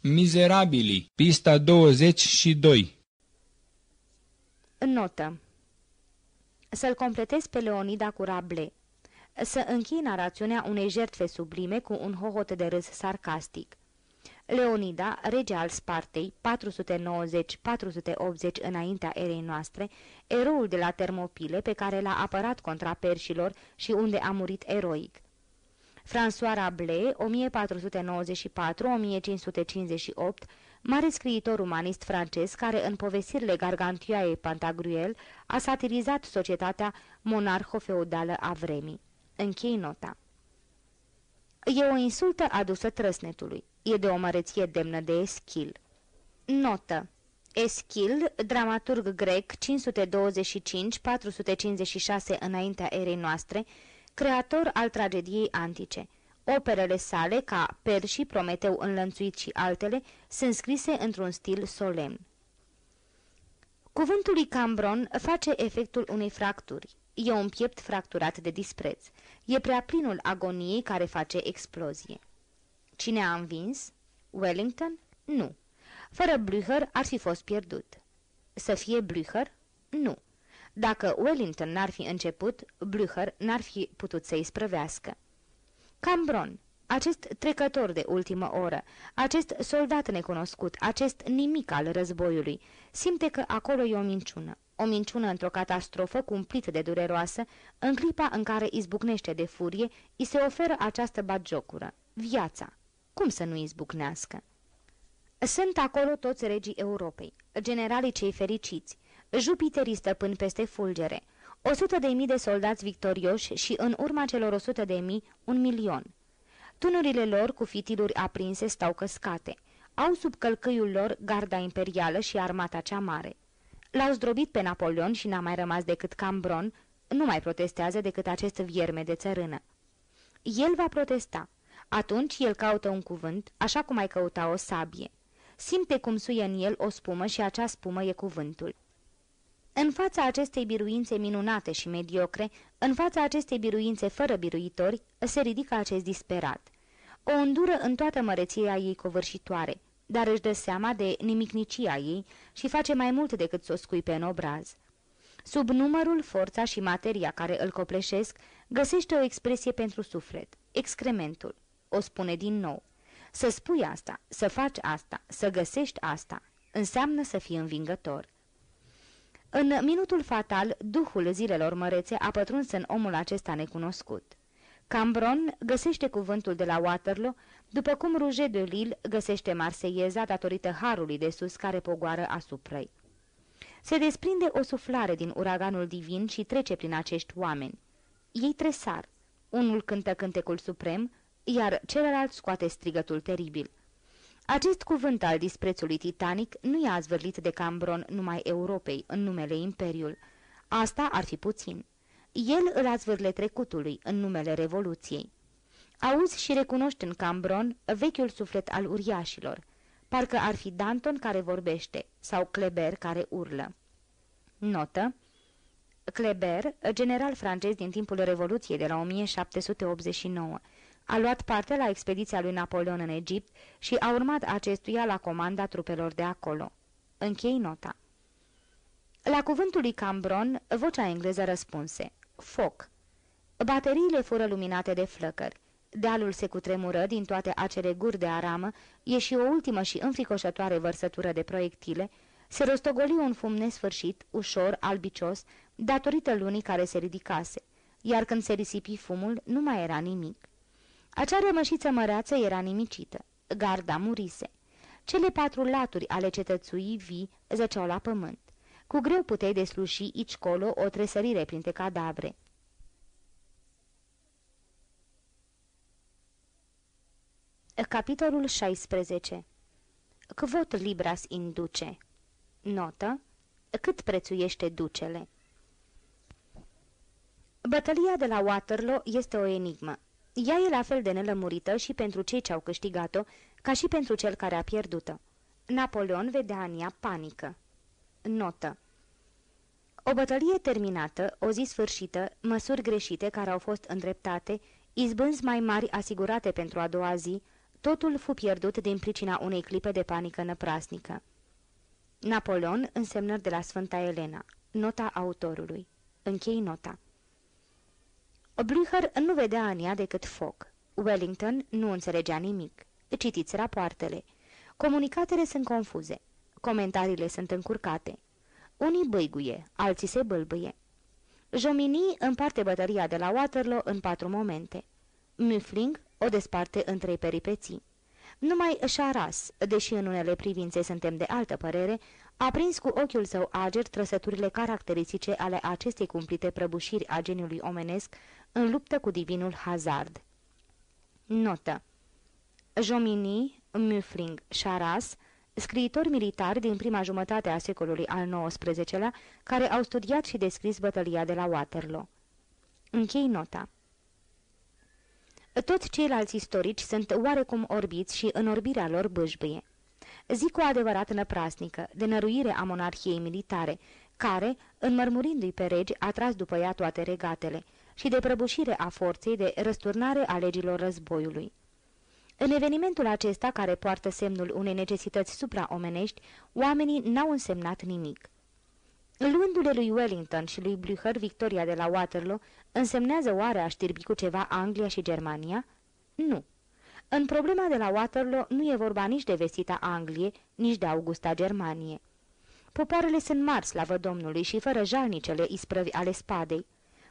Mizerabili, pista 22 Notă Să-l completez pe Leonida cu Rabelais. Să închei narațiunea unei jertfe sublime cu un hohot de râs sarcastic. Leonida, rege al Spartei, 490-480 înaintea erei noastre, eroul de la Termopile pe care l-a apărat contra perșilor și unde a murit eroic. François Rabelais, 1494-1558, mare scriitor umanist francez care în povestirile gargantuaei Pantagruel a satirizat societatea monarho-feudală a vremii. Închei nota. E o insultă adusă trăsnetului. E de o măreție demnă de Eschil. Notă. Eschil, dramaturg grec, 525-456 înaintea erei noastre, creator al tragediei antice. Operele sale, ca Perși, Prometeu înlănțuit și altele, sunt scrise într-un stil solemn. Cuvântul lui Cambron face efectul unei fracturi. E un piept fracturat de dispreț. E prea plinul agoniei care face explozie. Cine a învins? Wellington? Nu. Fără Blücher ar fi fost pierdut. Să fie Blücher? Nu. Dacă Wellington n-ar fi început, Blücher n-ar fi putut să-i sprăvească. Cambron, acest trecător de ultimă oră, acest soldat necunoscut, acest nimic al războiului, simte că acolo e o minciună. O minciună într-o catastrofă cumplit de dureroasă, în clipa în care izbucnește de furie, îi se oferă această bagiocură, viața. Cum să nu izbucnească? Sunt acolo toți regii Europei, generalii cei fericiți, Jupiterii stăpân peste fulgere, o sută de mii de soldați victorioși și în urma celor o sută de mii, un milion. Tunurile lor cu fitiluri aprinse stau căscate. Au sub călcâiul lor garda imperială și armata cea mare. L-au zdrobit pe Napoleon și n-a mai rămas decât Cambron, nu mai protestează decât acest vierme de țărână. El va protesta. Atunci el caută un cuvânt, așa cum ai căuta o sabie. Simte cum suie în el o spumă și acea spumă e cuvântul. În fața acestei biruințe minunate și mediocre, în fața acestei biruințe fără biruitori, se ridică acest disperat. O îndură în toată măreția ei covârșitoare, dar își dă seama de nimicnicia ei și face mai mult decât să o scuipe în obraz. Sub numărul, forța și materia care îl copleșesc, găsește o expresie pentru suflet, excrementul. O spune din nou. Să spui asta, să faci asta, să găsești asta, înseamnă să fii învingător. În minutul fatal, duhul zilelor mărețe a pătruns în omul acesta necunoscut. Cambron găsește cuvântul de la Waterloo, după cum Rouge de Lille găsește Marseieza datorită harului de sus care pogoară asupra ei. Se desprinde o suflare din uraganul divin și trece prin acești oameni. Ei tresar. Unul cântă cântecul suprem, iar celălalt scoate strigătul teribil. Acest cuvânt al disprețului titanic nu i-a zvârlit de Cambron numai Europei, în numele Imperiul. Asta ar fi puțin. El îl a zvârle trecutului, în numele Revoluției. Auzi și recunoști în Cambron vechiul suflet al uriașilor. Parcă ar fi Danton care vorbește, sau Kleber care urlă. Notă Kleber, general francez din timpul Revoluției de la 1789, a luat parte la expediția lui Napoleon în Egipt și a urmat acestuia la comanda trupelor de acolo. Închei nota. La cuvântul lui Cambron, vocea engleză răspunse. Foc. Bateriile fură luminate de flăcări. Dealul se cutremură din toate acele guri de aramă, ieși o ultimă și înfricoșătoare vărsătură de proiectile, se rostogoli un fum nesfârșit, ușor, albicios, datorită lunii care se ridicase, iar când se risipi fumul, nu mai era nimic. Acea rămășiță măreață era nimicită. Garda murise. Cele patru laturi ale cetățuii vii zăceau la pământ. Cu greu puteai desluși aici colo o tresărire printre cadavre. Capitolul 16 Quot libras induce Notă Cât prețuiește ducele Bătălia de la Waterloo este o enigmă. Ea e la fel de nelămurită și pentru cei ce au câștigat-o, ca și pentru cel care a pierdut-o. Napoleon vedea în ea panică. Notă O bătălie terminată, o zi sfârșită, măsuri greșite care au fost îndreptate, izbânzi mai mari asigurate pentru a doua zi, totul fu pierdut din pricina unei clipe de panică năprasnică. Napoleon, însemnări de la Sfânta Elena. Nota autorului. Închei nota. Blücher nu vedea în ea decât foc. Wellington nu înțelegea nimic. Citiți rapoartele. Comunicatele sunt confuze. Comentariile sunt încurcate. Unii băiguie, alții se bâlbâie. Jomini împarte bătăria de la Waterloo în patru momente. Muffling o desparte în trei peripeții. Numai Charas, deși în unele privințe suntem de altă părere, a prins cu ochiul său ager trăsăturile caracteristice ale acestei cumplite prăbușiri a geniului omenesc în luptă cu divinul hazard. Notă Jomini, Muffling, Charas, scriitori militari din prima jumătate a secolului al XIX-lea, care au studiat și descris bătălia de la Waterloo. Închei nota. Toți ceilalți istorici sunt oarecum orbiți și în orbirea lor bâșbâie. Zic o adevărat năprasnică, de năruire a monarhiei militare, care, înmărmurindu-i pe regi, a tras după ea toate regatele, și de prăbușire a forței de răsturnare a legilor războiului. În evenimentul acesta, care poartă semnul unei necesități supraomenești, oamenii n-au însemnat nimic. Luându-le lui Wellington și lui Blücher victoria de la Waterloo, însemnează oare a știrbi cu ceva Anglia și Germania? Nu. În problema de la Waterloo nu e vorba nici de vestita Anglie, nici de Augusta Germanie. Popoarele sunt mari, slavă Domnului, și fără jalnicele isprăvi ale spadei.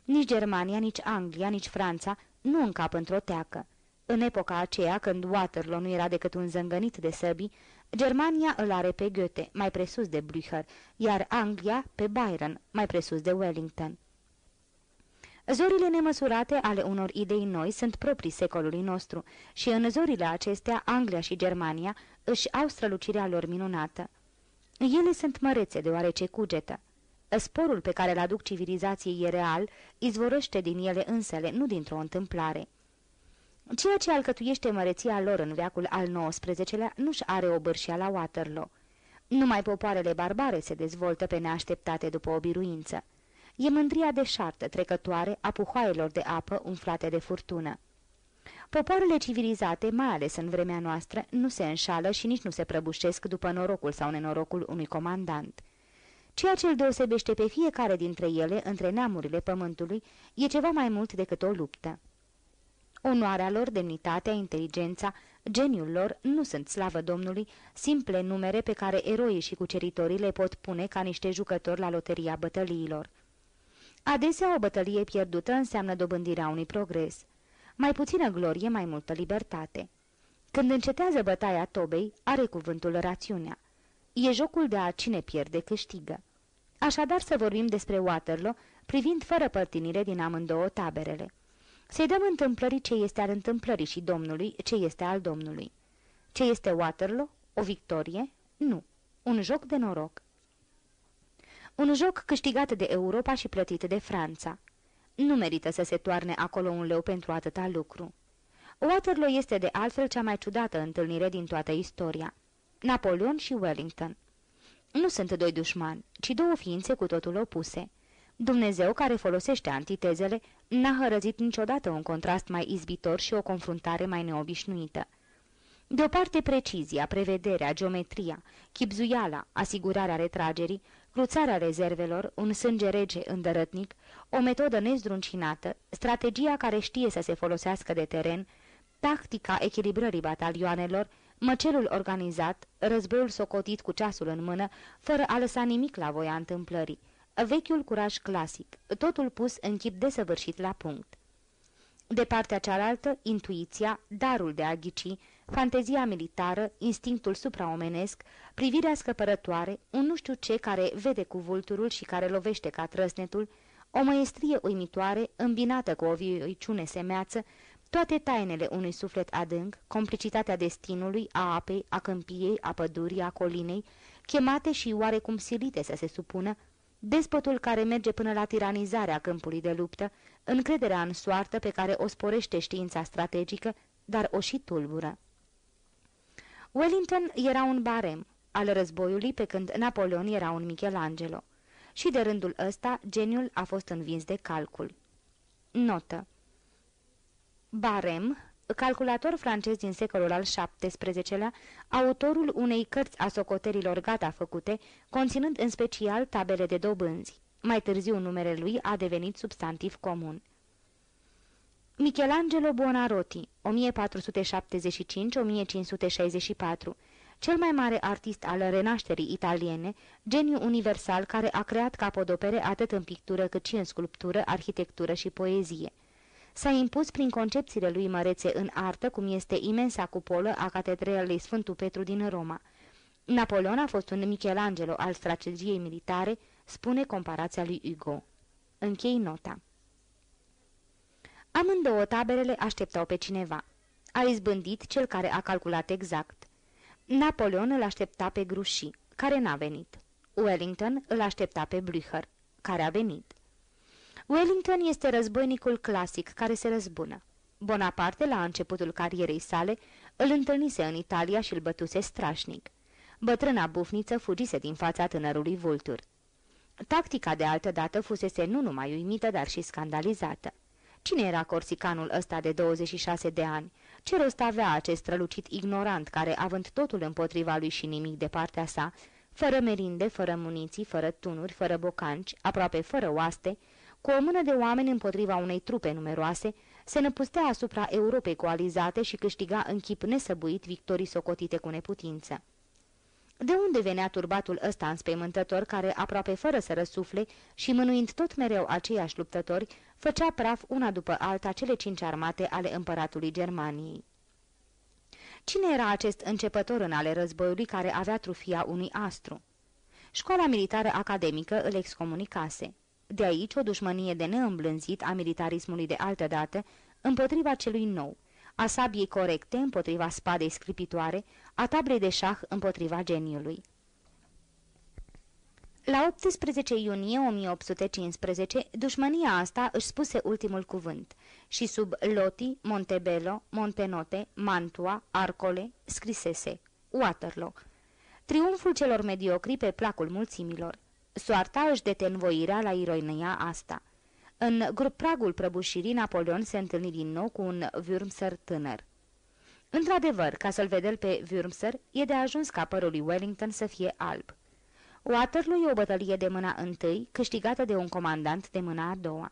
Nici Germania, nici Anglia, nici Franța nu încap într-o teacă. În epoca aceea, când Waterloo nu era decât un zângănit de săbii, Germania îl are pe Goethe, mai presus de Blücher, iar Anglia pe Byron, mai presus de Wellington. Zorile nemăsurate ale unor idei noi sunt proprii secolului nostru și în zorile acestea Anglia și Germania își au strălucirea lor minunată. Ele sunt mărețe deoarece cugetă. Sporul pe care îl aduc civilizației e real, izvorăște din ele însele, nu dintr-o întâmplare. Ceea ce alcătuiește măreția lor în veacul al XIX-lea nu-și are o bârșia la Waterloo. Numai popoarele barbare se dezvoltă pe neașteptate după o biruință. E mândria deșartă, trecătoare, a puhoaielor de apă umflate de furtună. Popoarele civilizate, mai ales în vremea noastră, nu se înșală și nici nu se prăbușesc după norocul sau nenorocul unui comandant. Ceea ce îl deosebește pe fiecare dintre ele, între neamurile pământului, e ceva mai mult decât o luptă. Onoarea lor, demnitatea, inteligența, geniul lor nu sunt, slavă Domnului, simple numere pe care eroii și cuceritorii le pot pune ca niște jucători la loteria bătăliilor. Adesea o bătălie pierdută înseamnă dobândirea unui progres. Mai puțină glorie, mai multă libertate. Când încetează bătaia tobei, are cuvântul rațiunea. E jocul de a cine pierde câștigă. Așadar să vorbim despre Waterloo, privind fără părtinire din amândouă taberele. Să-i dăm întâmplării ce este al întâmplării și Domnului ce este al Domnului. Ce este Waterloo? O victorie? Nu. Un joc de noroc. Un joc câștigat de Europa și plătit de Franța. Nu merită să se toarne acolo un leu pentru atâta lucru. Waterloo este de altfel cea mai ciudată întâlnire din toată istoria. Napoleon și Wellington. Nu sunt doi dușmani, ci două ființe cu totul opuse. Dumnezeu, care folosește antitezele, n-a hărăzit niciodată un contrast mai izbitor și o confruntare mai neobișnuită. De o parte precizia, prevederea, geometria, chipzuiala, asigurarea retragerii, cruțarea rezervelor, un sânge rege îndărătnic, o metodă nezdruncinată, strategia care știe să se folosească de teren, tactica echilibrării batalioanelor, măcelul organizat, războiul socotit cu ceasul în mână, fără a lăsa nimic la voia întâmplării, vechiul curaj clasic, totul pus în chip desăvârșit la punct. De partea cealaltă, intuiția, darul de a ghici, fantezia militară, instinctul supraomenesc, privirea scăpărătoare, un nu știu ce care vede cu vulturul și care lovește ca trăsnetul, o măestrie uimitoare, îmbinată cu o vioiciune semeață, toate tainele unui suflet adânc, complicitatea destinului, a apei, a câmpiei, a pădurii, a colinei, chemate și oarecum silite să se supună, despotul care merge până la tiranizarea câmpului de luptă, încrederea în soartă pe care o sporește știința strategică, dar o și tulbură. Wellington era un barem al războiului, pe când Napoleon era un Michelangelo. Și de rândul ăsta, geniul a fost învins de calcul. Notă Barem, calculator francez din secolul al XVII-lea, autorul unei cărți a socoterilor gata făcute, conținând în special tabele de dobânzi. Mai târziu numele lui a devenit substantiv comun. Michelangelo Buonarroti, 1475-1564, cel mai mare artist al renașterii italiene, geniu universal care a creat capodopere atât în pictură cât și în sculptură, arhitectură și poezie. S-a impus prin concepțiile lui mărețe în artă, cum este imensa cupolă a catedralei Sfântul Petru din Roma. Napoleon a fost un Michelangelo al strategiei militare, spune comparația lui Hugo. Închei nota. Amândouă taberele așteptau pe cineva. A izbândit cel care a calculat exact. Napoleon îl aștepta pe Gruși, care n-a venit. Wellington îl aștepta pe Blücher, care a venit. Wellington este războinicul clasic care se răzbună. Bonaparte, la începutul carierei sale, îl întâlnise în Italia și îl bătuse strașnic. Bătrâna bufniță fugise din fața tânărului vultur. Tactica de altă dată fusese nu numai uimită, dar și scandalizată. Cine era corsicanul ăsta de 26 de ani? Ce rost avea acest strălucit ignorant care, având totul împotriva lui și nimic de partea sa, fără merinde, fără muniții, fără tunuri, fără bocanci, aproape fără oaste, cu o mână de oameni împotriva unei trupe numeroase, se năpustea asupra Europei coalizate și câștiga în chip nesăbuit victorii socotite cu neputință. De unde venea turbatul ăsta înspăimântător care, aproape fără să răsufle și mânuind tot mereu aceiași luptători, făcea praf una după alta cele cinci armate ale împăratului Germaniei? Cine era acest începător în ale războiului care avea trufia unui astru? Școala militară academică îl excomunicase. De aici o dușmănie de neîmblânzit a militarismului de altă dată împotriva celui nou, a sabiei corecte împotriva spadei scripitoare, a tablei de șah împotriva geniului. La 18 iunie 1815, dușmania asta își spuse ultimul cuvânt și sub Loti, Montebello, Montenote, Mantua, Arcole, scrisese Waterloo. Triumful celor mediocri pe placul mulțimilor. Soarta își detenvoirea la ironia asta. În grup pragul prăbușirii, Napoleon se întâlni din nou cu un Würmser tânăr. Într-adevăr, ca să-l vedel pe Würmser, e de ajuns ca părul lui Wellington să fie alb. Waterloo e o bătălie de mâna întâi, câștigată de un comandant de mâna a doua.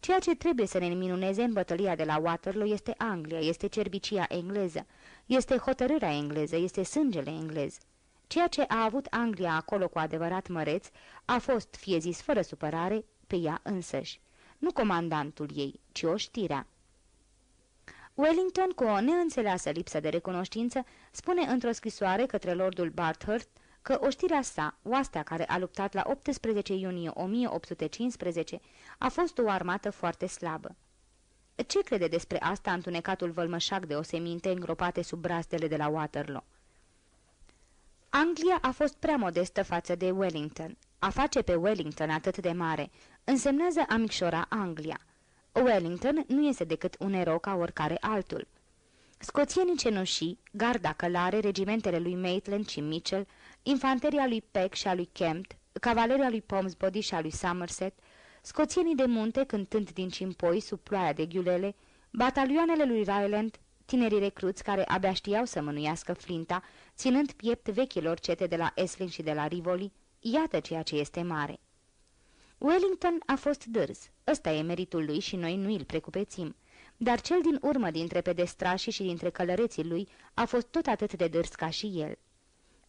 Ceea ce trebuie să ne minuneze în bătălia de la Waterloo este Anglia, este cerbicia engleză, este hotărârea engleză, este sângele englez. Ceea ce a avut Anglia acolo cu adevărat măreț a fost, fie zis fără supărare, pe ea însăși. Nu comandantul ei, ci o știrea. Wellington, cu o neînțeleasă lipsă de recunoștință, spune într-o scrisoare către lordul Bathurst că oștirea sa, oastea care a luptat la 18 iunie 1815, a fost o armată foarte slabă. Ce crede despre asta întunecatul vălmășac de oseminte îngropate sub brastele de la Waterloo? Anglia a fost prea modestă față de Wellington. A face pe Wellington atât de mare însemnează a micșora Anglia. Wellington nu este decât un erou ca oricare altul. Scoțienii cenușii, garda călare, regimentele lui Maitland și Mitchell, infanteria lui Peck și a lui Kempt, cavaleria lui Pomsbody și a lui Somerset, scoțienii de munte cântând din cimpoi sub ploaia de ghiulele, batalioanele lui Ryland, tinerii recruți care abia știau să mânuiască flinta, ținând piept vechilor cete de la Esling și de la Rivoli, iată ceea ce este mare. Wellington a fost dârz, ăsta e meritul lui și noi nu îl precupețim, dar cel din urmă dintre pedestrașii și dintre călăreții lui a fost tot atât de dârz ca și el.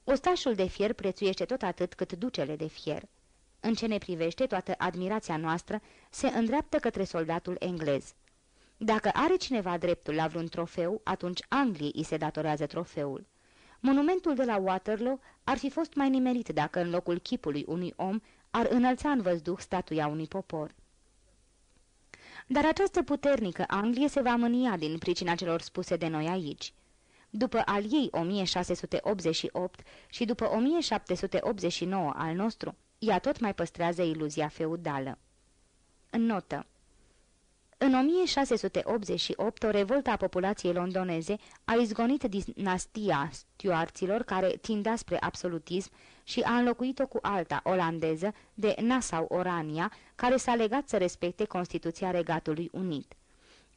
Ostașul de fier prețuiește tot atât cât ducele de fier. În ce ne privește, toată admirația noastră se îndreaptă către soldatul englez. Dacă are cineva dreptul la vreun trofeu, atunci Angliei îi se datorează trofeul. Monumentul de la Waterloo ar fi fost mai nimerit dacă în locul chipului unui om ar înălța în văzduh statuia unui popor. Dar această puternică Anglie se va mânia din pricina celor spuse de noi aici. După al ei 1688 și după 1789 al nostru, ea tot mai păstrează iluzia feudală. În notă în 1688, o revoltă a populației londoneze a izgonit dinastia stuarților care tindea spre absolutism și a înlocuit-o cu alta olandeză de Nassau-Orania, care s-a legat să respecte Constituția Regatului Unit.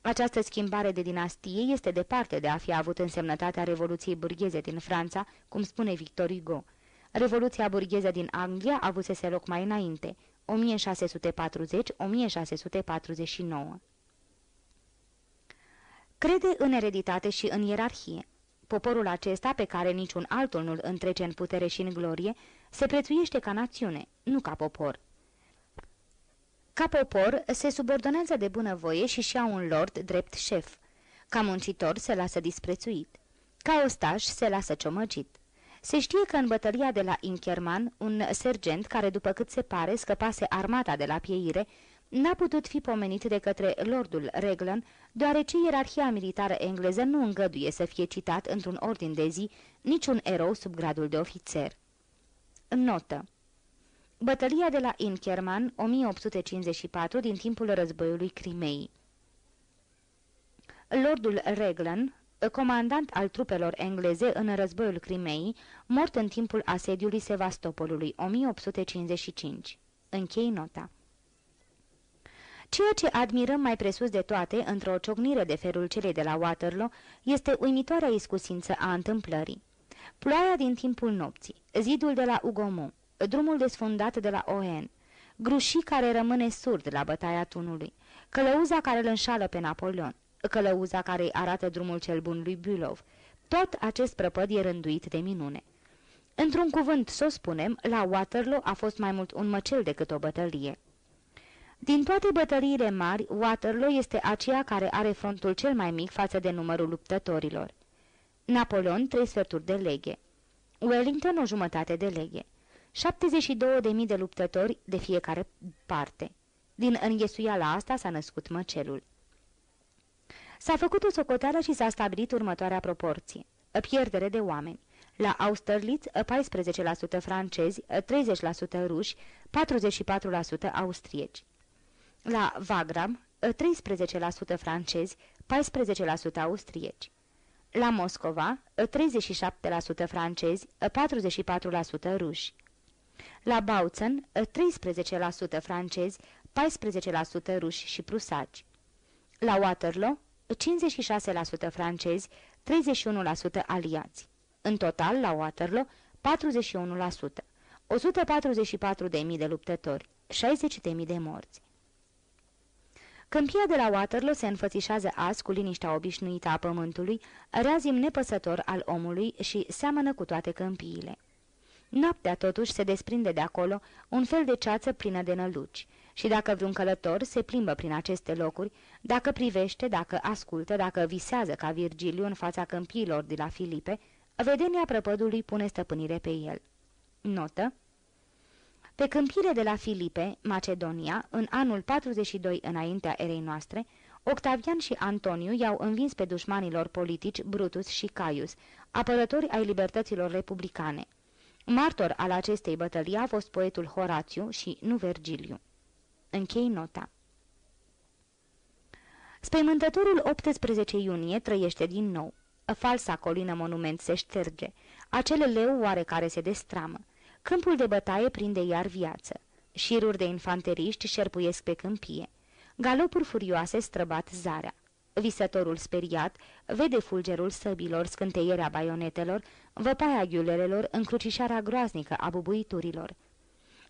Această schimbare de dinastie este departe de a fi avut însemnătatea Revoluției burgheze din Franța, cum spune Victor Hugo. Revoluția burgheză din Anglia avusese loc mai înainte, 1640-1649. Crede în ereditate și în ierarhie. Poporul acesta, pe care niciun altul nu-l întrece în putere și în glorie, se prețuiește ca națiune, nu ca popor. Ca popor, se subordonează de bunăvoie și-și ia un lord drept șef. Ca muncitor se lasă disprețuit. Ca ostaș se lasă ciomăgit. Se știe că în bătălia de la Inkerman, un sergent care, după cât se pare, scăpase armata de la pieire, n-a putut fi pomenit de către lordul Reglan, deoarece ierarhia militară engleză nu îngăduie să fie citat într-un ordin de zi niciun erou sub gradul de ofițer. Notă Bătălia de la Inkerman, 1854, din timpul războiului Crimei. Lordul Reglan, comandant al trupelor engleze în războiul Crimei, mort în timpul asediului Sevastopolului, 1855. Închei nota. Ceea ce admirăm mai presus de toate într-o ciocnire de ferul celei de la Waterloo este uimitoarea iscusință a întâmplării. Ploaia din timpul nopții, zidul de la Ugomont, drumul desfundat de la Oen, grușii care rămâne surd la bătaia tunului, călăuza care îl înșală pe Napoleon, călăuza care îi arată drumul cel bun lui Bulov. Tot acest prăpăd e rânduit de minune. Într-un cuvânt, să o spunem, la Waterloo a fost mai mult un măcel decât o bătălie. Din toate bătăliile mari, Waterloo este aceea care are frontul cel mai mic față de numărul luptătorilor. Napoleon, trei sferturi de leghe. Wellington, o jumătate de leghe. 72.000 de luptători de fiecare parte. Din înghesuiala asta s-a născut măcelul. S-a făcut o socoteală și s-a stabilit următoarea proporție. Pierdere de oameni. La Austerlitz, 14% francezi, 30% ruși, 44% austrieci. La Wagram, 13% francezi, 14% austrieci. La Moscova, 37% francezi, 44% ruși. La Bautzen, 13% francezi, 14% ruși și prusaci. La Waterloo, 56% francezi, 31% aliați. În total, la Waterloo, 41%, 144.000 de luptători, 60.000 de morți. Câmpia de la Waterloo se înfățișează azi cu liniștea obișnuită a pământului, reazim nepăsător al omului și seamănă cu toate câmpiile. Noaptea totuși se desprinde de acolo un fel de ceață plină de năluci și dacă vreun călător se plimbă prin aceste locuri, dacă privește, dacă ascultă, dacă visează ca Virgiliu în fața câmpiilor de la Filipe, vedenia prăpădului pune stăpânire pe el. Notă Pe câmpire de la Filipe, Macedonia, în anul 42 înaintea erei noastre, Octavian și Antoniu i-au învins pe dușmanilor politici Brutus și Caius, apărători ai libertăților republicane. Martor al acestei bătălii a fost poetul Horațiu și nu Vergiliu. Închei nota. Spăimântătorul 18 iunie trăiește din nou. Falsa colină monument se șterge. Acele leu oarecare se destramă. Câmpul de bătaie prinde iar viață. Șiruri de infanteriști șerpuiesc pe câmpie. Galopuri furioase străbat zarea. Visătorul speriat vede fulgerul săbilor, scânteierea baionetelor, văpaia ghiulerelor, încrucișarea groaznică a bubuiturilor.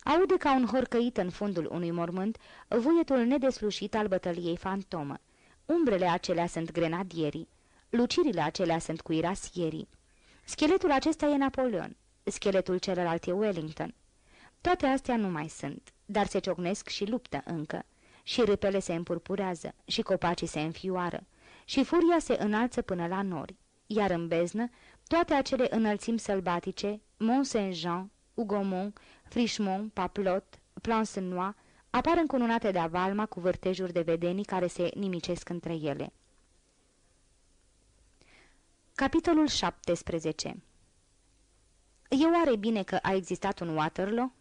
Aude ca un horcăit în fundul unui mormânt vuietul nedeslușit al bătăliei fantomă. Umbrele acelea sunt grenadierii, lucirile acelea sunt cuirasierii. Scheletul acesta e Napoleon, scheletul celălalt e Wellington. Toate astea nu mai sunt, dar se ciocnesc și luptă încă. Și râpele se împurpurează, și copacii se înfioară, și furia se înalță până la nori. Iar în beznă, toate acele înălțimi sălbatice, Mont-Saint-Jean, Hugomont, Frichemont, Paplot, Plansenois, apar încununate de avalma cu vârtejuri de vedenii care se nimicesc între ele. Capitolul 17 E oare bine că a existat un Waterloo?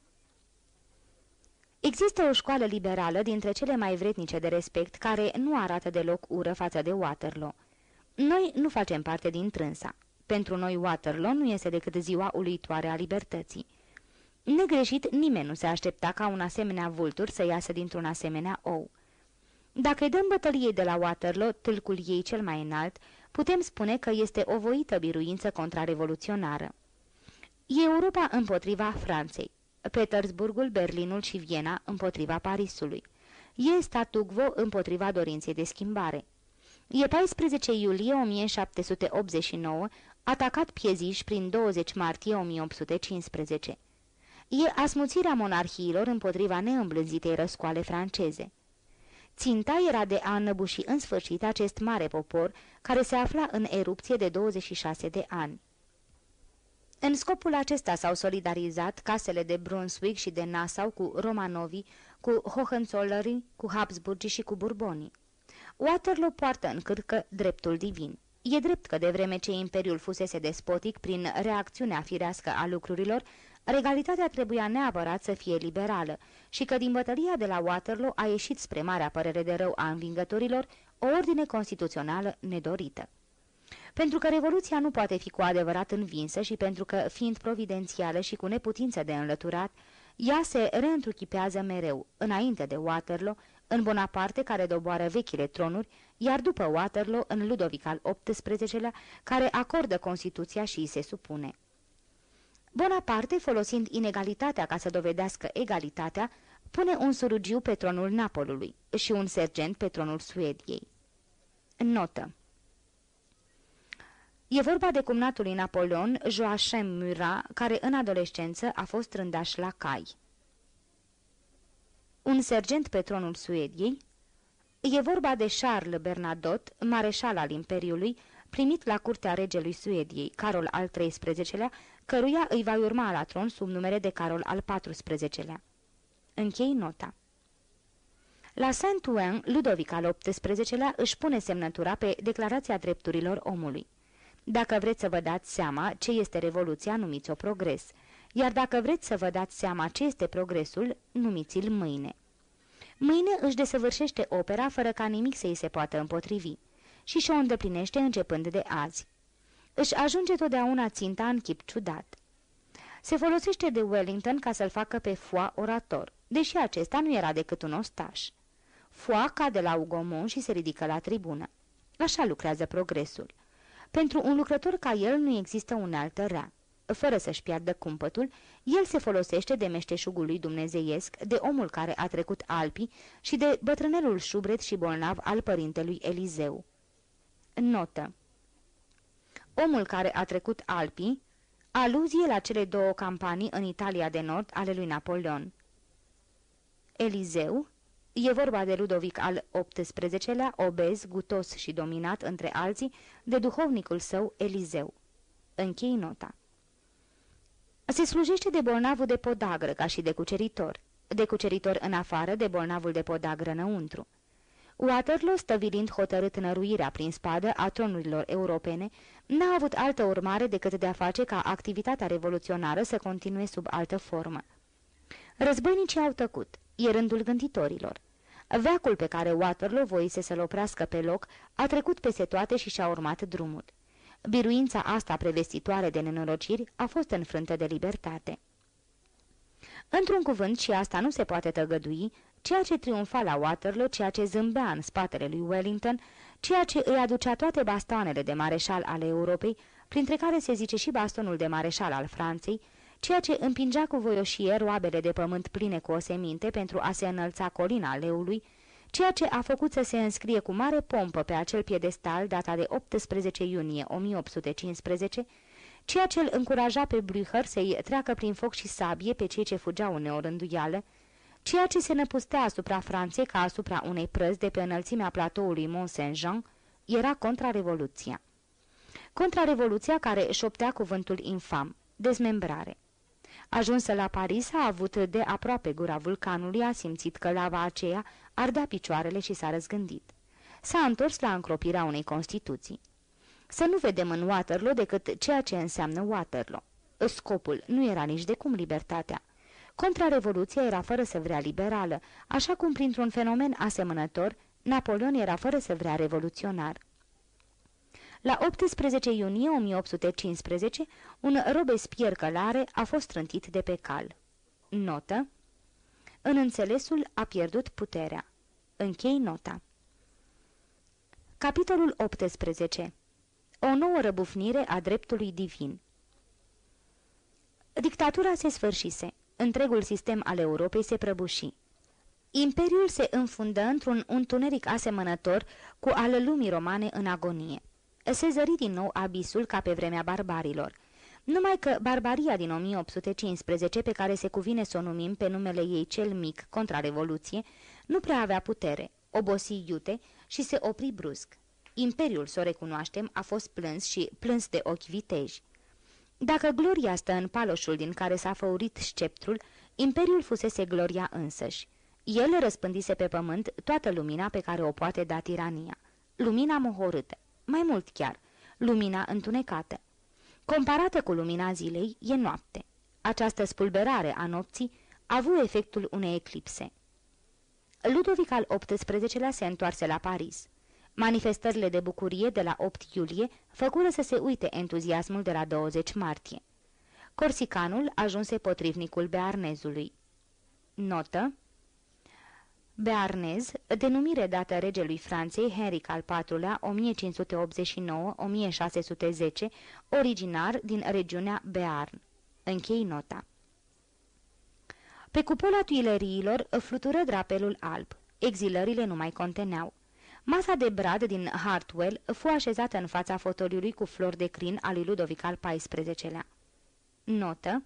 Există o școală liberală dintre cele mai vretnice de respect care nu arată deloc ură față de Waterloo. Noi nu facem parte din trânsa. Pentru noi Waterloo nu este decât ziua uluitoare a libertății. Negreșit, nimeni nu se aștepta ca un asemenea vultur să iasă dintr-un asemenea ou. Dacă îi dăm bătăliei de la Waterloo tâlcul ei cel mai înalt, putem spune că este o voită biruință contrarevoluționară. E Europa împotriva Franței, Petersburgul, Berlinul și Viena împotriva Parisului. E statu quo împotriva dorinței de schimbare. E 14 iulie 1789, atacat pieziș prin 20 martie 1815. E asmuțirea monarhiilor împotriva neîmblânzitei răscoale franceze. Ținta era de a înăbuși în sfârșit acest mare popor care se afla în erupție de 26 de ani. În scopul acesta s-au solidarizat casele de Brunswick și de Nassau cu Romanovi, cu Hohenzollernii, cu Habsburgii și cu Burbonii. Waterloo poartă în cârcă dreptul divin. E drept că de vreme ce imperiul fusese despotic prin reacțiunea firească a lucrurilor, regalitatea trebuia neapărat să fie liberală și că din bătălia de la Waterloo a ieșit spre marea părere de rău a învingătorilor o ordine constituțională nedorită. Pentru că revoluția nu poate fi cu adevărat învinsă și pentru că, fiind providențială și cu neputință de înlăturat, ea se reîntruchipează mereu, înainte de Waterloo, în Bonaparte care doboară vechile tronuri, iar după Waterloo în Ludovic al XVIII-lea, care acordă Constituția și îi se supune. Bonaparte, folosind inegalitatea ca să dovedească egalitatea, pune un surugiu pe tronul Napolului și un sergent pe tronul Suediei. Notă E vorba de cumnatul Napoleon, Joachim Murat, care în adolescență a fost rândaș la cai. Un sergent pe tronul Suediei. E vorba de Charles Bernadotte, mareșal al Imperiului, primit la curtea regelui Suediei, Carol al XIII-lea, căruia îi va urma la tron sub numere de Carol al XIV-lea. Închei nota. La Saint-Ouen, Ludovic al XVIII-lea își pune semnătura pe Declarația Drepturilor Omului. Dacă vreți să vă dați seama ce este revoluția, numiți-o progres, iar dacă vreți să vă dați seama ce este progresul, numiți-l mâine. Mâine își desăvârșește opera fără ca nimic să îi se poată împotrivi și și-o îndeplinește începând de azi. Își ajunge totdeauna ținta în chip ciudat. Se folosește de Wellington ca să-l facă pe foa orator, deși acesta nu era decât un ostaș. Foa cade la Ugomon și se ridică la tribună. Așa lucrează progresul. Pentru un lucrător ca el nu există un alt rea. Fără să-și piardă cumpătul, el se folosește de meșteșugul lui dumnezeiesc, de omul care a trecut Alpii și de bătrânelul șubret și bolnav al părintelui Elizeu. Notă Omul care a trecut Alpii, aluzie la cele două campanii în Italia de Nord ale lui Napoleon. Elizeu E vorba de Ludovic al XVIII-lea, obez, gutos și dominat, între alții, de duhovnicul său Elizeu. Închei nota. Se slujește de bolnavul de podagră ca și de cuceritor, de cuceritor în afară, de bolnavul de podagră înăuntru. Waterloo, stăvilind hotărât năruirea prin spadă a tronurilor europene, n-a avut altă urmare decât de a face ca activitatea revoluționară să continue sub altă formă. Războinicii au tăcut, e rândul gânditorilor. Veacul pe care Waterloo voise să-l oprească pe loc a trecut peste toate și și-a urmat drumul. Biruința asta prevestitoare de nenorociri a fost înfrântă de libertate. Într-un cuvânt, și asta nu se poate tăgădui, ceea ce triumfa la Waterloo, ceea ce zâmbea în spatele lui Wellington, ceea ce îi aducea toate bastoanele de mareșal ale Europei, printre care se zice și bastonul de mareșal al Franței, ceea ce împingea cu voioșie roabele de pământ pline cu oseminte pentru a se înălța colina leului, ceea ce a făcut să se înscrie cu mare pompă pe acel piedestal data de 18 iunie 1815, ceea ce îl încuraja pe Blücher să-i treacă prin foc și sabie pe cei ce fugeau în neorânduială, ceea ce se năpustea asupra Franței ca asupra unei prăzi de pe înălțimea platoului Mont-Saint-Jean, era contrarevoluția. Contrarevoluția care șoptea cuvântul infam, dezmembrare. Ajunsă la Paris, a avut de aproape gura vulcanului, a simțit că lava aceea ardea picioarele și s-a răzgândit. S-a întors la încropirea unei constituții. Să nu vedem în Waterloo decât ceea ce înseamnă Waterloo. Scopul nu era nici de cum libertatea. Contrarevoluția era fără să vrea liberală, așa cum printr-un fenomen asemănător, Napoleon era fără să vrea revoluționar. La 18 iunie 1815, un Robespierre călare a fost trântit de pe cal. Notă În înțelesul a pierdut puterea. Închei nota. Capitolul 18 O nouă răbufnire a dreptului divin Dictatura se sfârșise. Întregul sistem al Europei se prăbuși. Imperiul se înfundă într-un întuneric asemănător cu al lumii romane în agonie. Se zări din nou abisul ca pe vremea barbarilor. Numai că barbaria din 1815, pe care se cuvine să o numim pe numele ei cel mic contra Revoluție, nu prea avea putere, obosi iute și se opri brusc. Imperiul, să o recunoaștem, a fost plâns și plâns de ochi viteji. Dacă gloria stă în paloșul din care s-a făurit sceptrul, imperiul fusese gloria însăși. El răspândise pe pământ toată lumina pe care o poate da tirania. Lumina mohorâtă, mai mult chiar, lumina întunecată. Comparată cu lumina zilei, e noapte. Această spulberare a nopții a avut efectul unei eclipse. Ludovic al XVIII-lea se întoarse la Paris. Manifestările de bucurie de la 8 iulie făcură să se uite entuziasmul de la 20 martie. Corsicanul ajunse potrivnicul Bearnezului. Notă Bearnez, denumire dată regelui Franței Henric al IV-lea 1589-1610, originar din regiunea Bearn. Închei nota. Pe cupola tuileriilor flutură drapelul alb. Exilările nu mai conteneau. Masa de brad din Hartwell fu așezată în fața fotoliului cu flori de crin al lui Ludovic al XIV-lea. Notă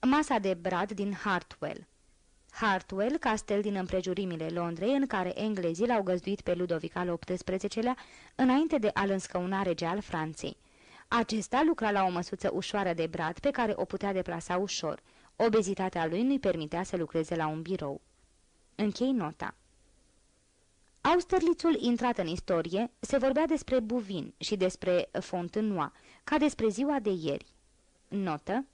Masa de brad din Hartwell Hartwell, castel din împrejurimile Londrei, în care englezii l-au găzduit pe Ludovic al XVIII-lea, înainte de a-l înscăuna rege al Franței. Acesta lucra la o măsuță ușoară de brad pe care o putea deplasa ușor. Obezitatea lui nu-i permitea să lucreze la un birou. Închei nota. Austerlițul intrat în istorie se vorbea despre Buvin și despre Fontenoy, ca despre ziua de ieri. Notă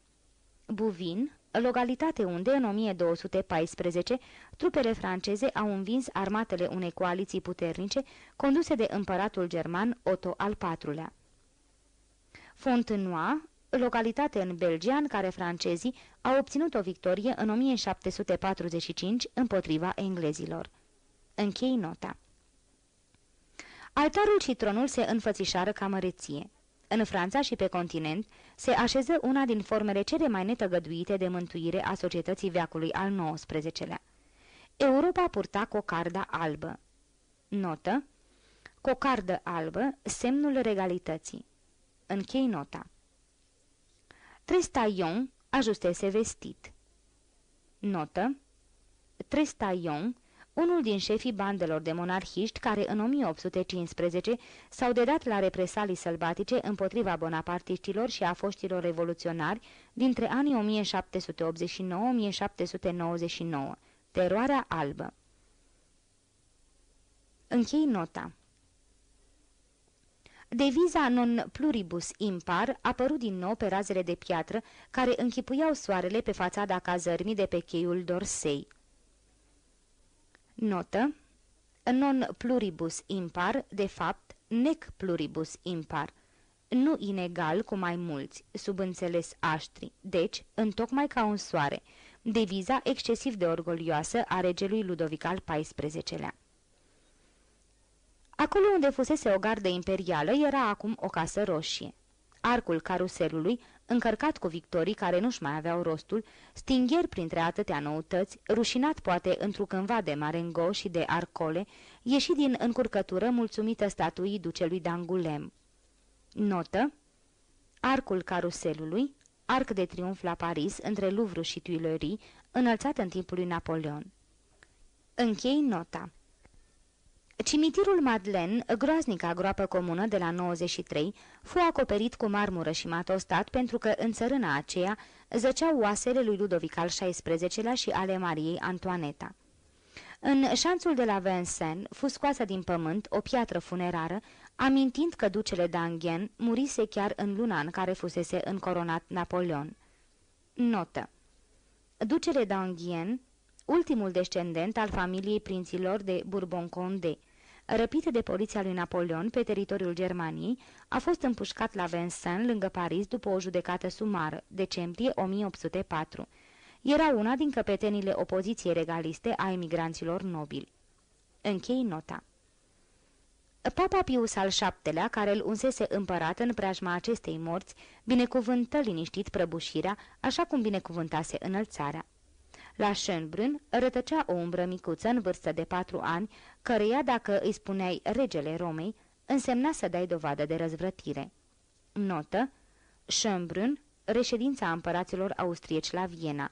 Buvin, localitate unde, în 1214, trupele franceze au învins armatele unei coaliții puternice conduse de împăratul german Otto al IV-lea. Fontenoy, localitate în Belgia în care francezii au obținut o victorie în 1745 împotriva englezilor. Închei nota. Altarul și tronul se înfățișară ca măreție. În Franța și pe continent se așeză una din formele cele mai netăgăduite de mântuire a societății veacului al XIX-lea. Europa purta cocarda albă. Notă Cocardă albă, semnul regalității. Închei nota. Trestaillon ajustese vestit. Notă Trestaillon unul din șefii bandelor de monarhiști care în 1815 s-au dedat la represalii sălbatice împotriva bonapartiștilor și a foștilor revoluționari dintre anii 1789-1799, teroarea albă. Închei nota. Deviza non pluribus impar apărut din nou pe razele de piatră care închipuiau soarele pe fațada cazărmii de pe cheiul Dorsei. Notă Non pluribus impar, de fapt, nec pluribus impar. Nu inegal cu mai mulți, subînțeles aștri, deci, întocmai ca un soare, deviza excesiv de orgolioasă a regelui Ludovic al XIV-lea. Acolo unde fusese o gardă imperială era acum o casă roșie. Arcul caruselului încărcat cu victorii care nu-și mai aveau rostul, stingher printre atâtea noutăți, rușinat poate întrucândva de Marengo și de Arcole, ieși din încurcătură mulțumită statuii ducelui d'Angulem. Notă Arcul caruselului, arc de triumf la Paris, între Louvre și Tuileries, înălțat în timpul lui Napoleon. Închei nota. Cimitirul Madeleine, groaznica groapă comună de la 93, fu acoperit cu marmură și matostat pentru că în țărâna aceea zăceau oasele lui Ludovic al XVI-lea și ale Mariei Antoaneta. În șanțul de la Vincennes fu scoasă din pământ o piatră funerară, amintind că ducele d'Anghen murise chiar în luna în care fusese încoronat Napoleon. Notă Ducele d'Anghen, ultimul descendent al familiei prinților de Bourbon-Condé, răpit de poliția lui Napoleon pe teritoriul Germaniei, a fost împușcat la Vincennes, lângă Paris, după o judecată sumară, decembrie 1804. Era una din căpetenile opoziției regaliste a emigranților nobili. Închei nota. Papa Pius al VII-lea, care îl unsese împărat în preajma acestei morți, binecuvântă liniștit prăbușirea, așa cum binecuvântase înălțarea. La Schönbrunn rătăcea o umbră micuță în vârstă de patru ani, căreia, dacă îi spuneai regele Romei, însemna să dai dovadă de răzvrătire. Notă Schönbrunn, reședința împăraților austrieci la Viena.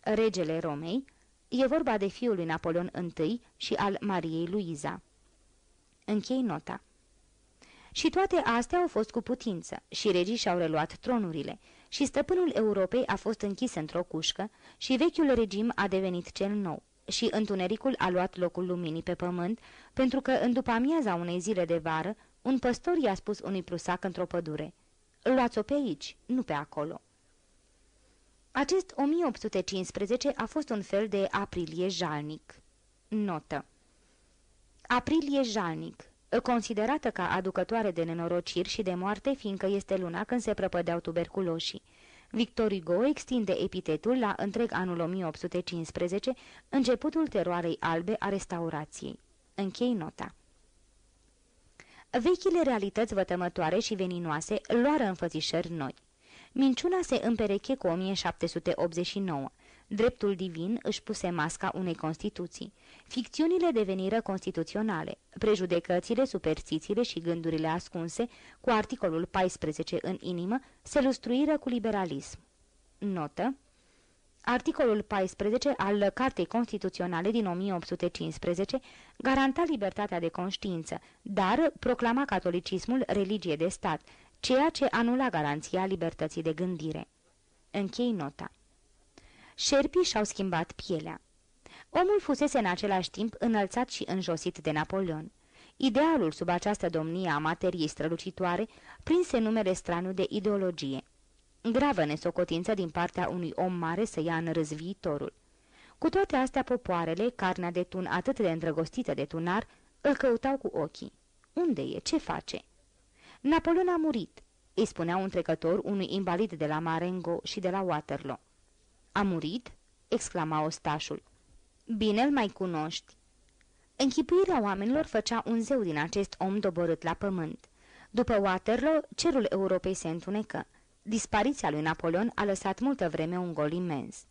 Regele Romei e vorba de fiul lui Napoleon I și al Mariei Luiza. Închei nota. Și toate astea au fost cu putință și regii și-au reluat tronurile și stăpânul Europei a fost închis într-o cușcă și vechiul regim a devenit cel nou și întunericul a luat locul luminii pe pământ, pentru că în după amiaza unei zile de vară, un păstor i-a spus unui prusac într-o pădure, Luați-o pe aici, nu pe acolo." Acest 1815 a fost un fel de aprilie jalnic. Notă Aprilie jalnic, considerată ca aducătoare de nenorociri și de moarte, fiindcă este luna când se prăpădeau tuberculoșii. Victor Hugo extinde epitetul la întreg anul 1815, începutul teroarei albe a restaurației. Închei nota. Vechile realități vătămătoare și veninoase luară înfățișări noi. Minciuna se împereche cu 1789. Dreptul divin își puse masca unei Constituții. Ficțiunile deveniră constituționale. Prejudecățile, superstițiile și gândurile ascunse, cu articolul 14 în inimă, se lustruiră cu liberalism. Notă Articolul 14 al Cartei Constituționale din 1815 garanta libertatea de conștiință, dar proclama catolicismul religie de stat, ceea ce anula garanția libertății de gândire. Închei nota. Șerpii și-au schimbat pielea. Omul fusese în același timp înălțat și înjosit de Napoleon. Idealul sub această domnie a materiei strălucitoare prinse numele straniu de ideologie. Gravă nesocotință din partea unui om mare să ia în râs viitorul. Cu toate astea, popoarele, carnea de tun atât de îndrăgostită de tunar, îl căutau cu ochii. Unde e? Ce face? Napoleon a murit, îi spunea un trecător unui invalid de la Marengo și de la Waterloo. A murit?" exclama ostașul. Bine îl mai cunoști." Închipuirea oamenilor făcea un zeu din acest om doborât la pământ. După Waterloo, cerul Europei se întunecă. Dispariția lui Napoleon a lăsat multă vreme un gol imens.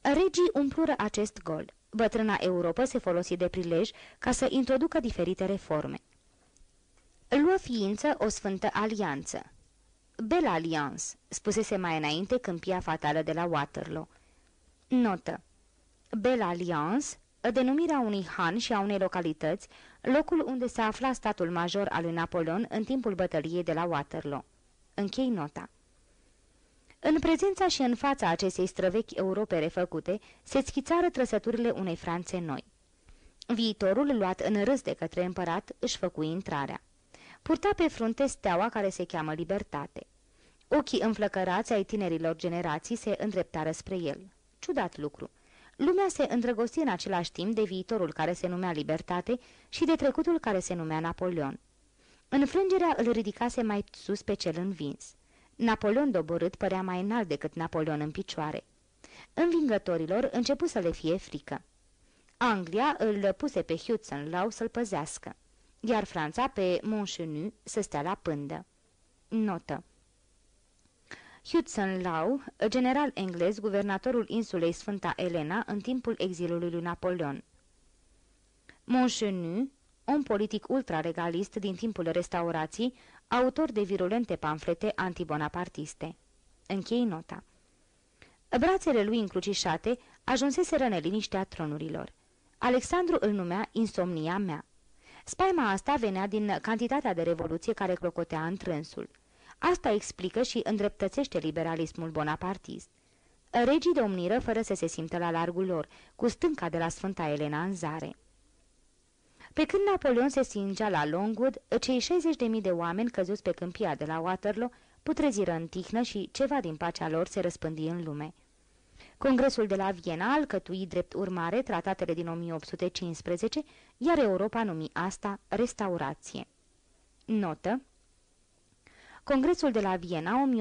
Regii umplură acest gol. Bătrâna Europa se folosi de prilej ca să introducă diferite reforme. Luă ființă o sfântă alianță. Belle Alliance, spusese mai înainte câmpia fatală de la Waterloo. Notă. Belle Alliance, denumirea unui han și a unei localități, locul unde se afla statul major al lui Napoleon în timpul bătăliei de la Waterloo. Închei nota. În prezența și în fața acestei străvechi Europe refăcute, se schițară trăsăturile unei Franțe noi. Viitorul, luat în râs de către împărat, își făcu intrarea. Purta pe frunte steaua care se cheamă libertate. Ochii înflăcărați ai tinerilor generații se îndreptară spre el. Ciudat lucru. Lumea se îndrăgosti în același timp de viitorul care se numea libertate și de trecutul care se numea Napoleon. Înfrângerea îl ridicase mai sus pe cel învins. Napoleon doborât părea mai înalt decât Napoleon în picioare. Învingătorilor începu să le fie frică. Anglia îl puse pe Hudson Lau să-l păzească, iar Franța pe Montchenu să stea la pândă. Notă Hudson Lau, general englez, guvernatorul insulei Sfânta Elena în timpul exilului lui Napoleon. Montchenu, om politic ultraregalist din timpul restaurației, autor de virulente pamflete antibonapartiste. Închei nota. Brațele lui încrucișate ajunseseră neliniștea tronurilor. Alexandru îl numea insomnia mea. Spaima asta venea din cantitatea de revoluție care clocotea în trânsul. Asta explică și îndreptățește liberalismul bonapartist. Regii domniră fără să se simtă la largul lor, cu stânca de la Sfânta Elena în zare. Pe când Napoleon se singea la Longwood, cei 60.000 de oameni căzuți pe câmpia de la Waterloo putreziră în tihnă și ceva din pacea lor se răspândi în lume. Congresul de la Viena alcătui drept urmare tratatele din 1815, iar Europa numi asta restaurație. Notă Congresul de la Viena 1814-1815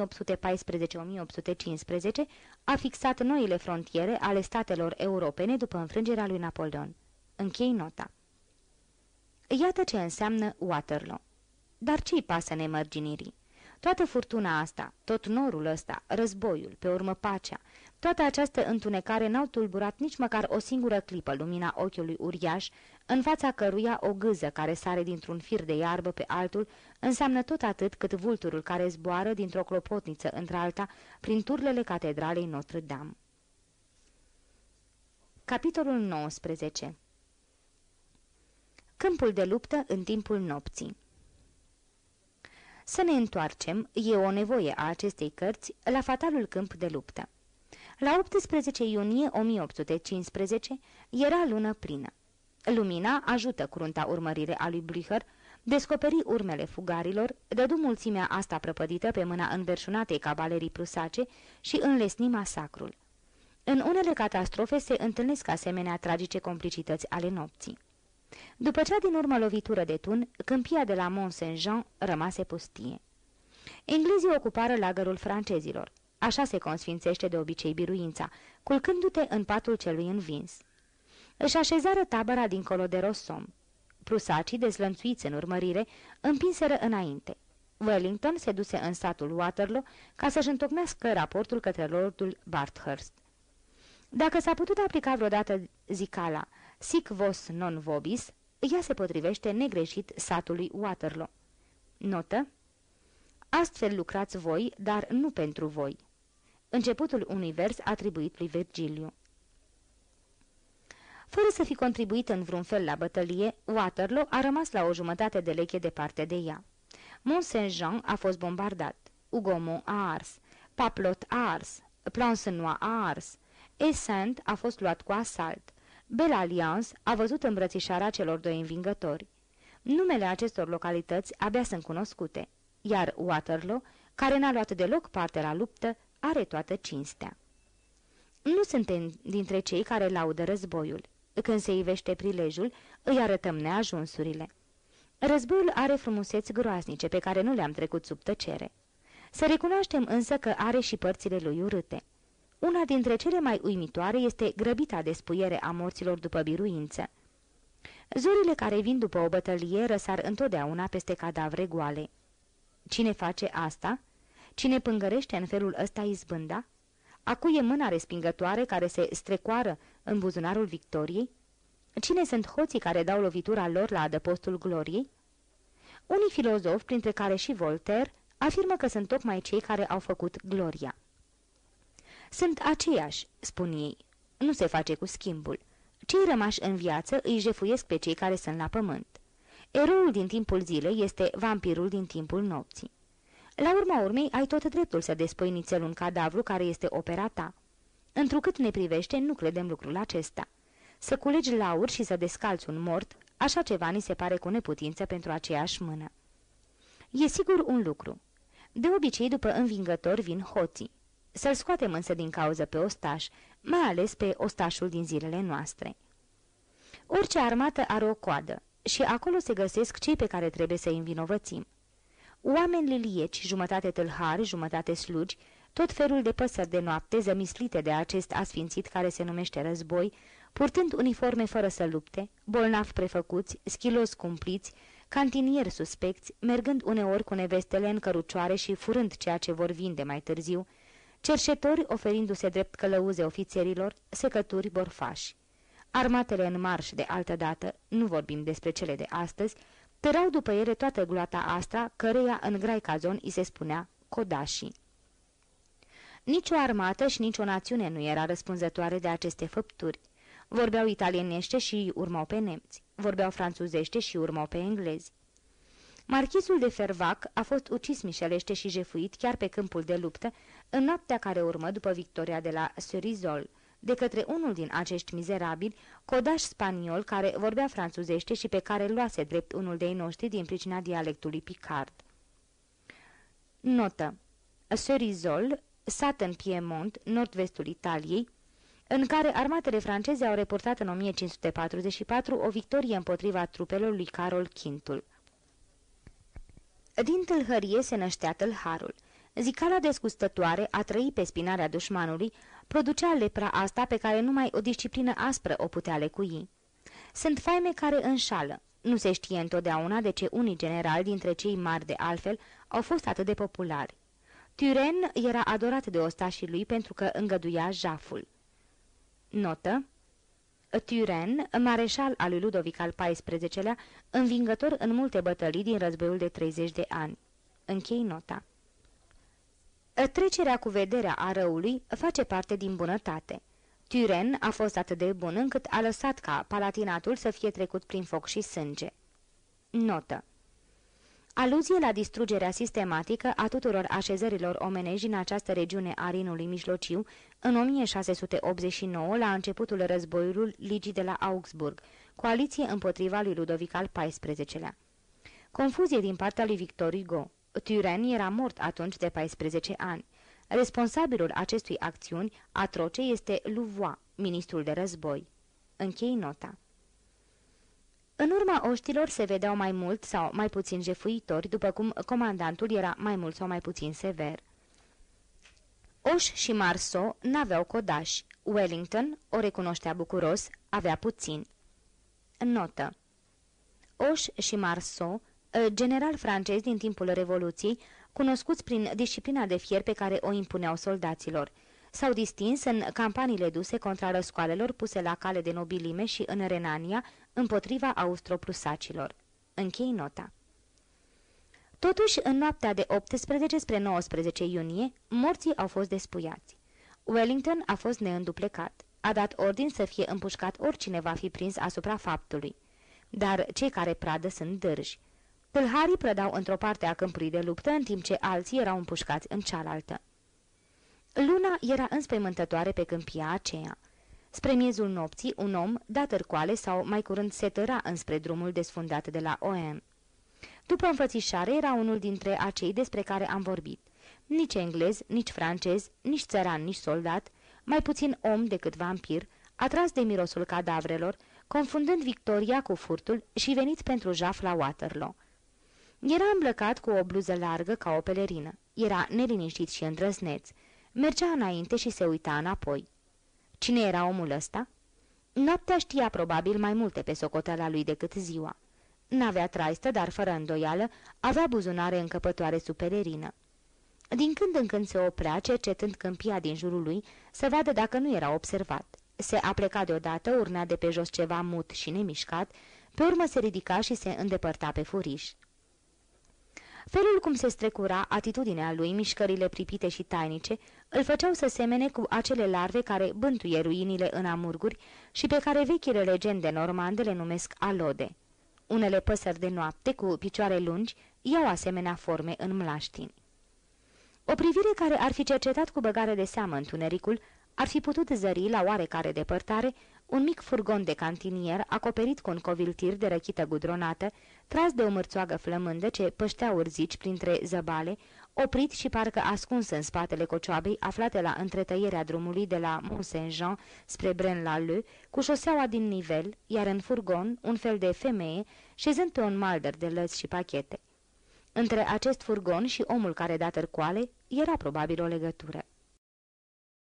a fixat noile frontiere ale statelor europene după înfrângerea lui Napoleon. Închei nota. Iată ce înseamnă Waterloo. Dar ce-i pasă nemărginirii? Toată furtuna asta, tot norul ăsta, războiul, pe urmă pacea, toată această întunecare n-au tulburat nici măcar o singură clipă lumina ochiului uriaș, în fața căruia o gâză care sare dintr-un fir de iarbă pe altul înseamnă tot atât cât vulturul care zboară dintr-o clopotniță într-alta prin turlele catedralei Notre-Dame. Capitolul 19 Câmpul de luptă în timpul nopții Să ne întoarcem, e o nevoie a acestei cărți, la fatalul câmp de luptă. La 18 iunie 1815 era lună plină. Lumina ajută crunta urmărire a lui Blücher, descoperi urmele fugarilor, dădu mulțimea asta prăpădită pe mâna înverșunatei cavalerii prusace și înlesni masacrul. În unele catastrofe se întâlnesc asemenea tragice complicități ale nopții. După cea din urmă lovitură de tun, câmpia de la Mont-Saint-Jean rămase pustie. Englezii ocupară lagărul francezilor. Așa se consfințește de obicei biruința, culcându-te în patul celui învins. Își așezară tabăra dincolo de Rossom. Prusacii, dezlănțuiți în urmărire, împinseră înainte. Wellington se duse în satul Waterloo ca să-și întocmească raportul către lordul Barthurst. Dacă s-a putut aplica vreodată zicala sic vos non vobis, ea se potrivește negreșit satului Waterloo. Notă Astfel lucrați voi, dar nu pentru voi. Începutul unui vers atribuit lui Virgiliu. Fără să fi contribuit în vreun fel la bătălie, Waterloo a rămas la o jumătate de leche departe de ea. Mont-Saint-Jean a fost bombardat, Ugomont a ars, Paplot a ars, Plancenois a ars, Essent a fost luat cu asalt. Belle Alliance a văzut îmbrățișarea celor doi învingători. Numele acestor localități abia sunt cunoscute, iar Waterloo, care n-a luat deloc parte la luptă, are toată cinstea. Nu suntem dintre cei care laudă războiul. Când se ivește prilejul, îi arătăm neajunsurile. Războiul are frumuseți groaznice pe care nu le-am trecut sub tăcere. Să recunoaștem însă că are și părțile lui urâte. Una dintre cele mai uimitoare este grăbita despuiere a morților după biruință. Zorile care vin după o bătălie răsar întotdeauna peste cadavre goale. Cine face asta? Cine pângărește în felul ăsta izbânda? Acu e mâna respingătoare care se strecoară în buzunarul victoriei? Cine sunt hoții care dau lovitura lor la adăpostul gloriei? Unii filozofi, printre care și Voltaire, afirmă că sunt tocmai cei care au făcut gloria. Sunt aceiași, spun ei. Nu se face cu schimbul. Cei rămași în viață îi jefuiesc pe cei care sunt la pământ. Eroul din timpul zilei este vampirul din timpul nopții. La urma urmei, ai tot dreptul să despui nițel un cadavru care este opera ta. Întrucât ne privește, nu credem lucrul acesta. Să culegi laur și să descalți un mort, așa ceva ni se pare cu neputință pentru aceeași mână. E sigur un lucru. De obicei, după învingător vin hoții. Să-l scoatem însă din cauză pe ostaș, mai ales pe ostașul din zilele noastre. Orice armată are o coadă și acolo se găsesc cei pe care trebuie să-i învinovățim. Oameni lilieci, jumătate tâlhari, jumătate slugi, tot felul de păsări de noapte zămislite de acest asfințit care se numește război, purtând uniforme fără să lupte, bolnavi prefăcuți, schilos cumpliți, cantinieri suspecți, mergând uneori cu nevestele în cărucioare și furând ceea ce vor vinde mai târziu, cerșetori oferindu-se drept călăuze ofițerilor, secături borfași. Armatele în marș de altă dată, nu vorbim despre cele de astăzi, tărau după ele toată gloata asta, căreia în grai cazon îi se spunea codașii. Nici o armată și nici o națiune nu era răspunzătoare de aceste făpturi. Vorbeau italienește și urmau pe nemți, vorbeau franțuzește și urmau pe englezi. Marchizul de Fervac a fost ucis mișelește și jefuit chiar pe câmpul de luptă în noaptea care urmă după victoria de la Cerizol, de către unul din acești mizerabili, codaș spaniol care vorbea franțuzește și pe care luase drept unul de noștri din pricina dialectului Picard. Notă Cerizol, sat în Piemont, nord-vestul Italiei, în care armatele franceze au reportat în 1544 o victorie împotriva trupelor lui Carol Quintul. Din tâlhărie se năștea tâlharul. Zicala desgustătoare a trăi pe spinarea dușmanului producea lepra asta pe care numai o disciplină aspră o putea lecui. Sunt faime care înșală. Nu se știe întotdeauna de ce unii generali dintre cei mari de altfel au fost atât de populari. Turen era adorat de ostașii lui pentru că îngăduia jaful. Notă Turen, mareșal al lui Ludovic al XIV-lea, învingător în multe bătălii din războiul de 30 de ani. Închei nota. Trecerea cu vederea a răului face parte din bunătate. Turen a fost atât de bun încât a lăsat ca palatinatul să fie trecut prin foc și sânge. Notă Aluzie la distrugerea sistematică a tuturor așezărilor omenești din această regiune a Rinului Mijlociu în 1689, la începutul războiului Ligii de la Augsburg, coaliție împotriva lui Ludovic al XIV-lea. Confuzie din partea lui Victor Hugo. Turenne era mort atunci de 14 ani. Responsabilul acestui acțiuni atroce este Louvois, ministrul de război. Închei nota. În urma oștilor se vedeau mai mult sau mai puțin jefuitori, după cum comandantul era mai mult sau mai puțin sever. Oș și Marceau n-aveau codași. Wellington, o recunoștea bucuros, avea puțin. Notă Oș și Marceau, general francez din timpul Revoluției, cunoscuți prin disciplina de fier pe care o impuneau soldaților. S-au distins în campaniile duse contra răscoalelor puse la cale de nobilime și în Renania, împotriva austroprusacilor. Închei nota. Totuși, în noaptea de 18 spre 19 iunie, morții au fost despuiați. Wellington a fost neînduplecat. A dat ordin să fie împușcat oricine va fi prins asupra faptului. Dar cei care pradă sunt dârji. Tâlharii prădau într-o parte a câmpului de luptă, în timp ce alții erau împușcați în cealaltă. Luna era înspăimântătoare pe câmpia aceea. Spre miezul nopții, un om da târcoale sau mai curând se tăra înspre drumul desfundat de la OM. După înfățișare era unul dintre acei despre care am vorbit. Nici englez, nici francez, nici țăran, nici soldat, mai puțin om decât vampir, atras de mirosul cadavrelor, confundând victoria cu furtul și venit pentru jaf la Waterloo. Era îmblăcat cu o bluză largă ca o pelerină. Era neliniștit și îndrăzneț. Mergea înainte și se uita înapoi. Cine era omul ăsta? Noaptea știa probabil mai multe pe socoteala lui decât ziua. N-avea traistă, dar fără îndoială, avea buzunare încăpătoare sub pelerină. Din când în când se oprea, cercetând câmpia din jurul lui, să vadă dacă nu era observat. Se apleca deodată, urna de pe jos ceva mut și nemișcat, pe urmă se ridica și se îndepărta pe furiș. Felul cum se strecura, atitudinea lui, mișcările pripite și tainice, îl făceau să semene cu acele larve care bântuie ruinile în amurguri și pe care vechile legende normande le numesc alode. Unele păsări de noapte, cu picioare lungi, iau asemenea forme în mlaștini. O privire care ar fi cercetat cu băgare de seamă întunericul, ar fi putut zări la oarecare depărtare un mic furgon de cantinier acoperit cu un coviltir de răchită gudronată, tras de o mărțoagă flămândă ce păștea urzici printre zăbale, oprit și parcă ascuns în spatele cocioabei aflate la întretăierea drumului de la Mont-Saint-Jean spre Braine-l'Alleud, cu șoseaua din nivel, iar în furgon un fel de femeie, șezând pe un malder de lăzi și pachete. Între acest furgon și omul care da târcoale era probabil o legătură.